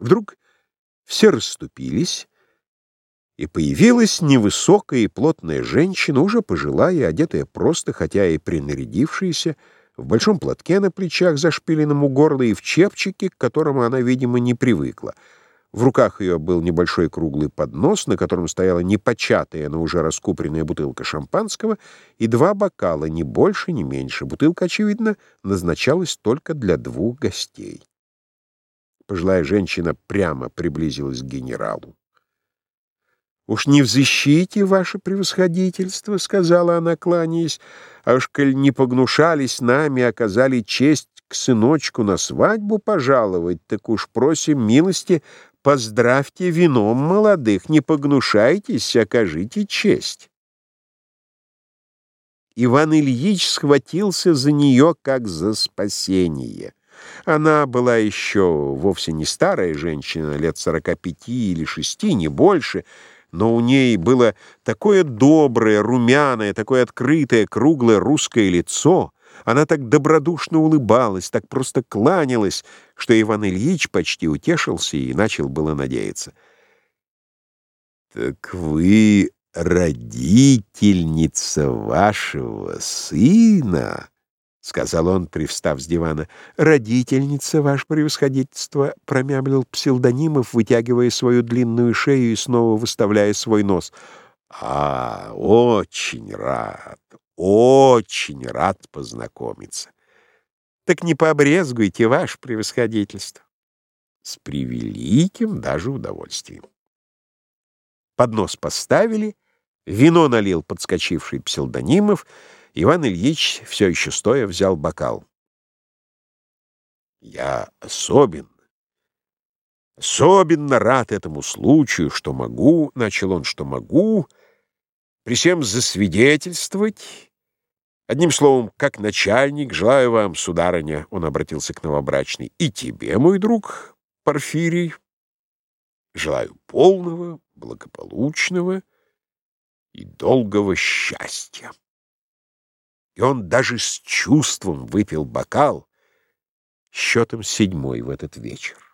Вдруг все расступились, и появилась невысокая и плотная женщина, уже пожилая, одетая просто, хотя и принарядившаяся, в большом платке на плечах, зашпиленном у горла, и в чепчике, к которому она, видимо, не привыкла. В руках ее был небольшой круглый поднос, на котором стояла непочатая, но уже раскупоренная бутылка шампанского и два бокала, ни больше, ни меньше. Бутылка, очевидно, назначалась только для двух гостей. Пожилая женщина прямо приблизилась к генералу. «Уж не в защите, ваше превосходительство», — сказала она, кланяясь, «а уж коль не погнушались нами, оказали честь к сыночку на свадьбу пожаловать, так уж просим милости, поздравьте вином молодых, не погнушайтесь, окажите честь». Иван Ильич схватился за нее, как за спасение. Она была еще вовсе не старая женщина, лет сорока пяти или шести, не больше, — но у ней было такое доброе, румяное, такое открытое, круглое русское лицо, она так добродушно улыбалась, так просто кланялась, что Иван Ильич почти утешился и начал было надеяться. «Так вы родительница вашего сына?» — сказал он, привстав с дивана. «Родительница, ваше превосходительство», — промямлил псилдонимов, вытягивая свою длинную шею и снова выставляя свой нос. «А, очень рад, очень рад познакомиться. Так не пообрезгуйте, ваше превосходительство». С превеликим даже удовольствием. Поднос поставили, вино налил подскочивший псилдонимов — Иван Ильич, все еще стоя, взял бокал. «Я особенно, особенно рад этому случаю, что могу, — начал он, — что могу, при всем засвидетельствовать. Одним словом, как начальник, желаю вам, сударыня, — он обратился к новобрачной, — и тебе, мой друг Порфирий, желаю полного, благополучного и долгого счастья и он даже с чувством выпил бокал, счетом седьмой в этот вечер.